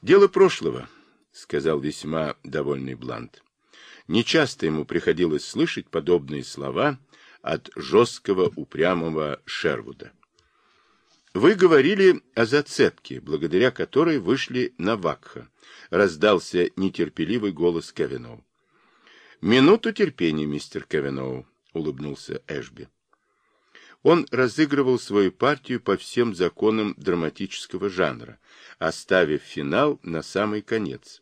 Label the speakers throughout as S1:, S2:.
S1: Дело прошлого, сказал весьма довольный Блант. Нечасто ему приходилось слышать подобные слова от жесткого упрямого Шервуда. Вы говорили о зацепке, благодаря которой вышли на Вакха. Раздался нетерпеливый голос Кевиноу. Минуту терпения, мистер Кевиноу, улыбнулся Эшби. Он разыгрывал свою партию по всем законам драматического жанра, оставив финал на самый конец.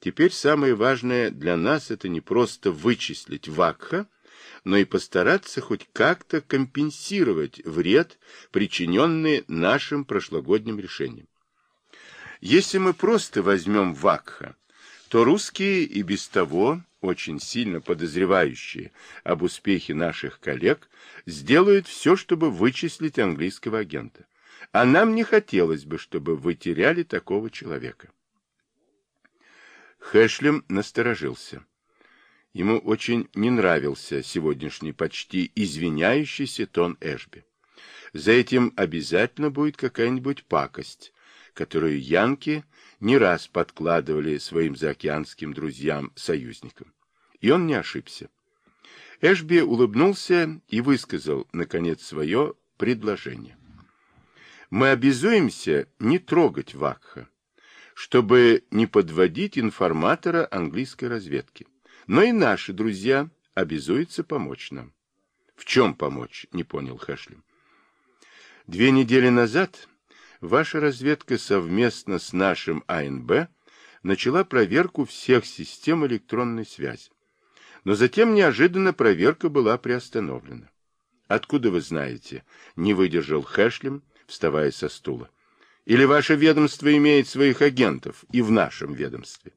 S1: Теперь самое важное для нас это не просто вычислить Вакха, но и постараться хоть как-то компенсировать вред, причиненный нашим прошлогодним решением. Если мы просто возьмем Вакха, то русские и без того, очень сильно подозревающие об успехе наших коллег, сделают все, чтобы вычислить английского агента. А нам не хотелось бы, чтобы вы теряли такого человека. Хэшлем насторожился. Ему очень не нравился сегодняшний почти извиняющийся тон Эшби. За этим обязательно будет какая-нибудь пакость, которую янки не раз подкладывали своим заокеанским друзьям-союзникам. И он не ошибся. Эшби улыбнулся и высказал, наконец, свое предложение. Мы обязуемся не трогать Вакха, чтобы не подводить информатора английской разведки. Но и наши друзья обязуются помочь нам. В чем помочь, не понял Хэшли. Две недели назад ваша разведка совместно с нашим АНБ начала проверку всех систем электронной связи. Но затем неожиданно проверка была приостановлена. Откуда вы знаете? Не выдержал Хэшлем, вставая со стула. Или ваше ведомство имеет своих агентов и в нашем ведомстве?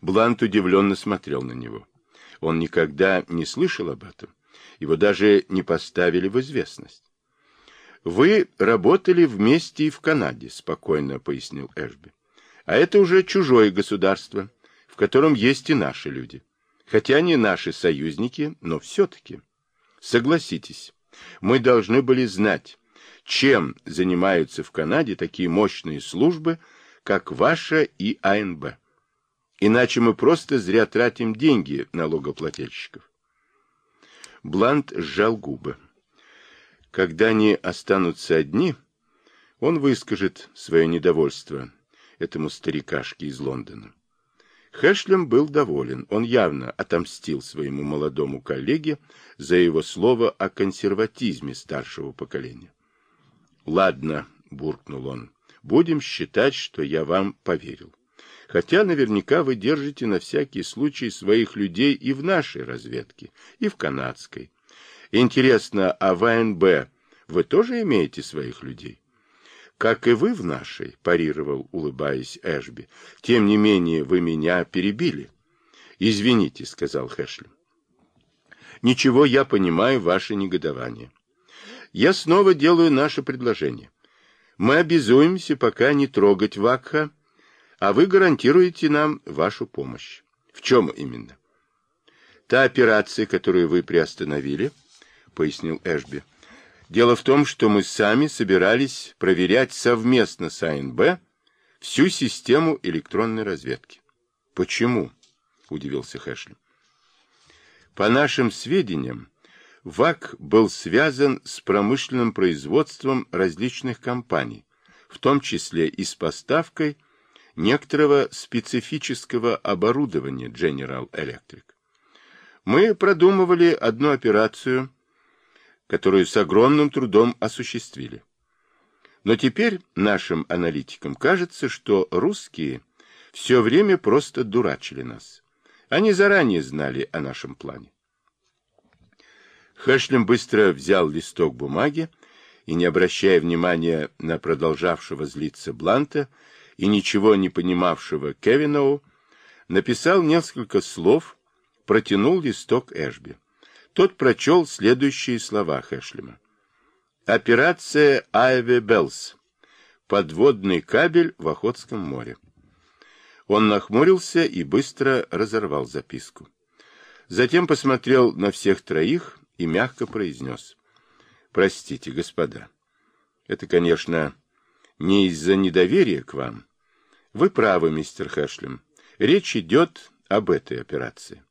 S1: Блант удивленно смотрел на него. Он никогда не слышал об этом. Его даже не поставили в известность. «Вы работали вместе и в Канаде», — спокойно пояснил Эшби. «А это уже чужое государство, в котором есть и наши люди. Хотя они наши союзники, но все-таки. Согласитесь, мы должны были знать, чем занимаются в Канаде такие мощные службы, как ваша и АНБ. Иначе мы просто зря тратим деньги налогоплательщиков. Блант сжал губы. Когда они останутся одни, он выскажет свое недовольство этому старикашке из Лондона. Хэшлем был доволен. Он явно отомстил своему молодому коллеге за его слово о консерватизме старшего поколения. «Ладно», — буркнул он, — «будем считать, что я вам поверил. Хотя наверняка вы держите на всякий случай своих людей и в нашей разведке, и в канадской. Интересно, а в АНБ вы тоже имеете своих людей? Как и вы в нашей, парировал, улыбаясь Эшби. Тем не менее, вы меня перебили. Извините, сказал Хэшли. Ничего, я понимаю ваше негодование. Я снова делаю наше предложение. Мы обязуемся пока не трогать Вакха, а вы гарантируете нам вашу помощь. В чем именно? Та операция, которую вы приостановили, пояснил Эшби. Дело в том, что мы сами собирались проверять совместно с АНБ всю систему электронной разведки. Почему? удивился Хэшли. По нашим сведениям, ВАК был связан с промышленным производством различных компаний, в том числе и с поставкой некоторого специфического оборудования General Electric. Мы продумывали одну операцию, которую с огромным трудом осуществили. Но теперь нашим аналитикам кажется, что русские все время просто дурачили нас. Они заранее знали о нашем плане. Хэшлем быстро взял листок бумаги и, не обращая внимания на продолжавшего злиться Бланта, и ничего не понимавшего Кевиноу, написал несколько слов, протянул листок Эшби. Тот прочел следующие слова Хэшлема. Операция Ivy Bells. Подводный кабель в Охотском море. Он нахмурился и быстро разорвал записку. Затем посмотрел на всех троих и мягко произнес. «Простите, господа, это, конечно, не из-за недоверия к вам, Вы правы, мистер Хэшлем. Речь идет об этой операции.